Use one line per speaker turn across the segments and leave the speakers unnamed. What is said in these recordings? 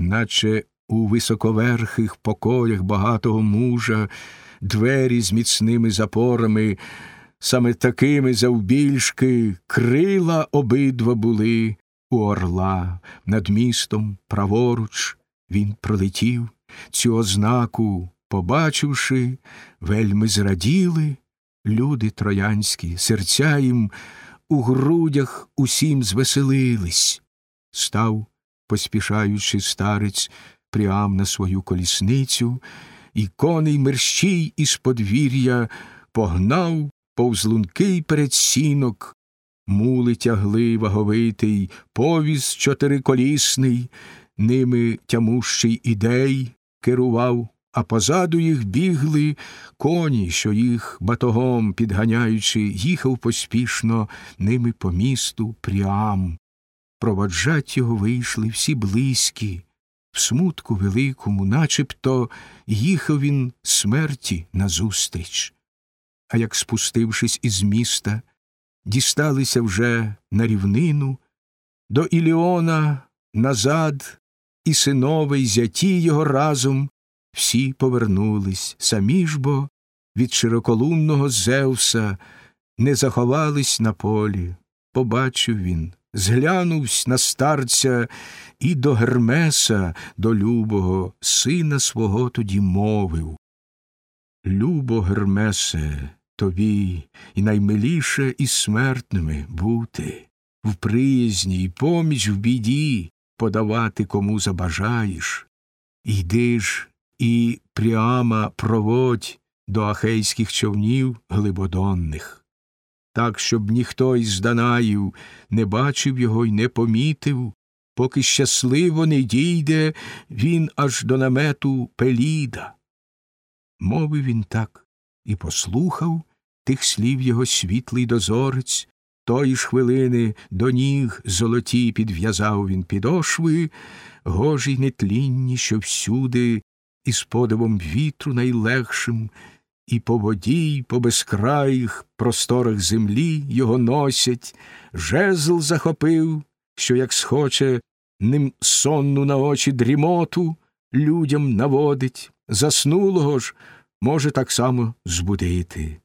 наче у високоверхих покоях багатого мужа, двері з міцними запорами, саме такими завбільшки крила обидва були у орла. Над містом праворуч він пролетів, цю ознаку, побачивши, вельми зраділи люди троянські, серця їм у грудях усім звеселились. Став, поспішаючи старець, прям на свою колісницю, і коней мерщій із подвір'я погнав повз лункий передсінок, мули тягли ваговитий, повіз чотириколісний, ними тямущий ідей керував, а позаду їх бігли коні, що їх батогом підганяючи, їхав поспішно ними по місту прям. Проводжать його вийшли всі близькі, в смутку великому, начебто їхав він смерті назустріч. А як спустившись із міста, дісталися вже на рівнину, до Іліона назад, і синове, й зяті його разом всі повернулись, самі ж бо від широколунного Зевса не заховались на полі. Побачив він, зглянувсь на старця і до Гермеса, до любого, сина свого тоді мовив. Любо, Гермесе, тобі і наймиліше із смертними бути, в приязні й поміч в біді подавати кому забажаєш. Йди ж і прямо проводь до ахейських човнів глибодонних, так, щоб ніхто із Данаїв не бачив його й не помітив, поки щасливо не дійде він аж до намету Пеліда. Мовив він так і послухав тих слів його світлий дозорець, тої ж хвилини до ніг золоті підв'язав він підошви, гожі нетлінні, що всюди, із подивом вітру найлегшим, і по воді, й по безкраїх просторах землі його носять, жезл захопив, що, як схоче, ним сонну на очі дрімоту людям наводить, заснулого ж може так само збудити.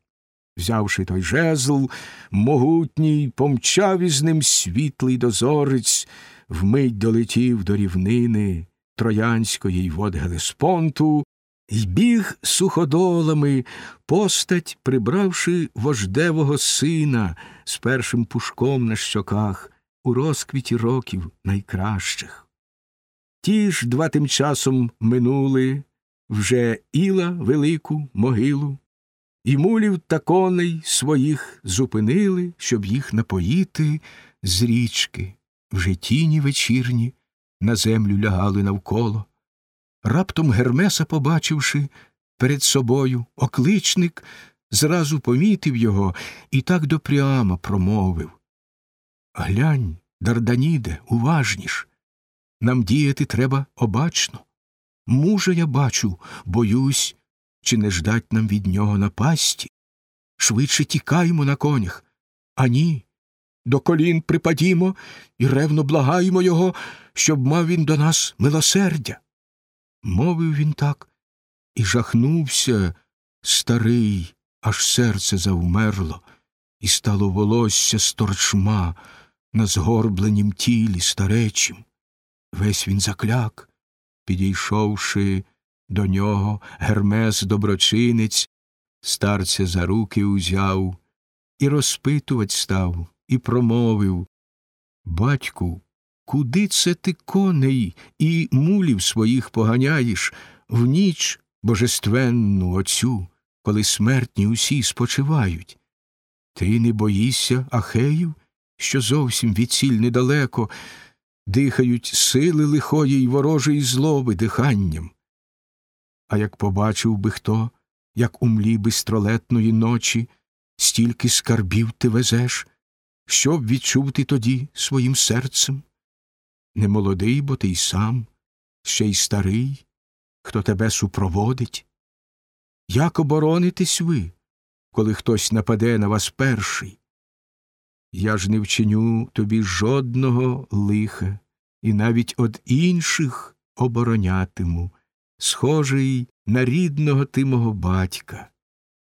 Взявши той жезл, могутній, помчав із ним світлий дозорець, вмить долетів до рівнини Троянської й вод Гелеспонту, й біг суходолами, постать, прибравши вождевого сина з першим пушком на щоках у розквіті років найкращих. Ті ж два тим часом минули вже іла велику могилу, і мулів та коней своїх зупинили, щоб їх напоїти з річки, вже тіні вечірні на землю лягали навколо. Раптом Гермеса, побачивши перед собою, окличник зразу помітив його і так допрямо промовив Глянь, Дарданіде, уважніш. Нам діяти треба обачно. Мужа я бачу, боюсь, чи не ждать нам від нього напасті. Швидше тікаємо на конях. А ні. До колін припадімо і ревно благаємо його, щоб мав він до нас милосердя. Мовив він так і жахнувся старий, аж серце завмерло, і стало волосся сторчма на згорбленім тілі старечим. Весь він закляк, підійшовши до нього, Гермес доброчинець, старця за руки узяв і розпитувать став, і промовив Батьку, куди це ти коней і мулів своїх поганяєш в ніч божественну оцю, коли смертні усі спочивають? Ти не боїшся Ахеїв, що зовсім від ціль недалеко, дихають сили лихої й ворожої злоби диханням. А як побачив би хто, як у млі бистролетної ночі, стільки скарбів ти везеш, що б відчув ти тоді своїм серцем? Не молодий, бо ти й сам, ще й старий, хто тебе супроводить. Як оборонитесь ви, коли хтось нападе на вас перший? Я ж не вчиню тобі жодного лиха, і навіть од інших оборонятиму, схожий на рідного ти мого батька.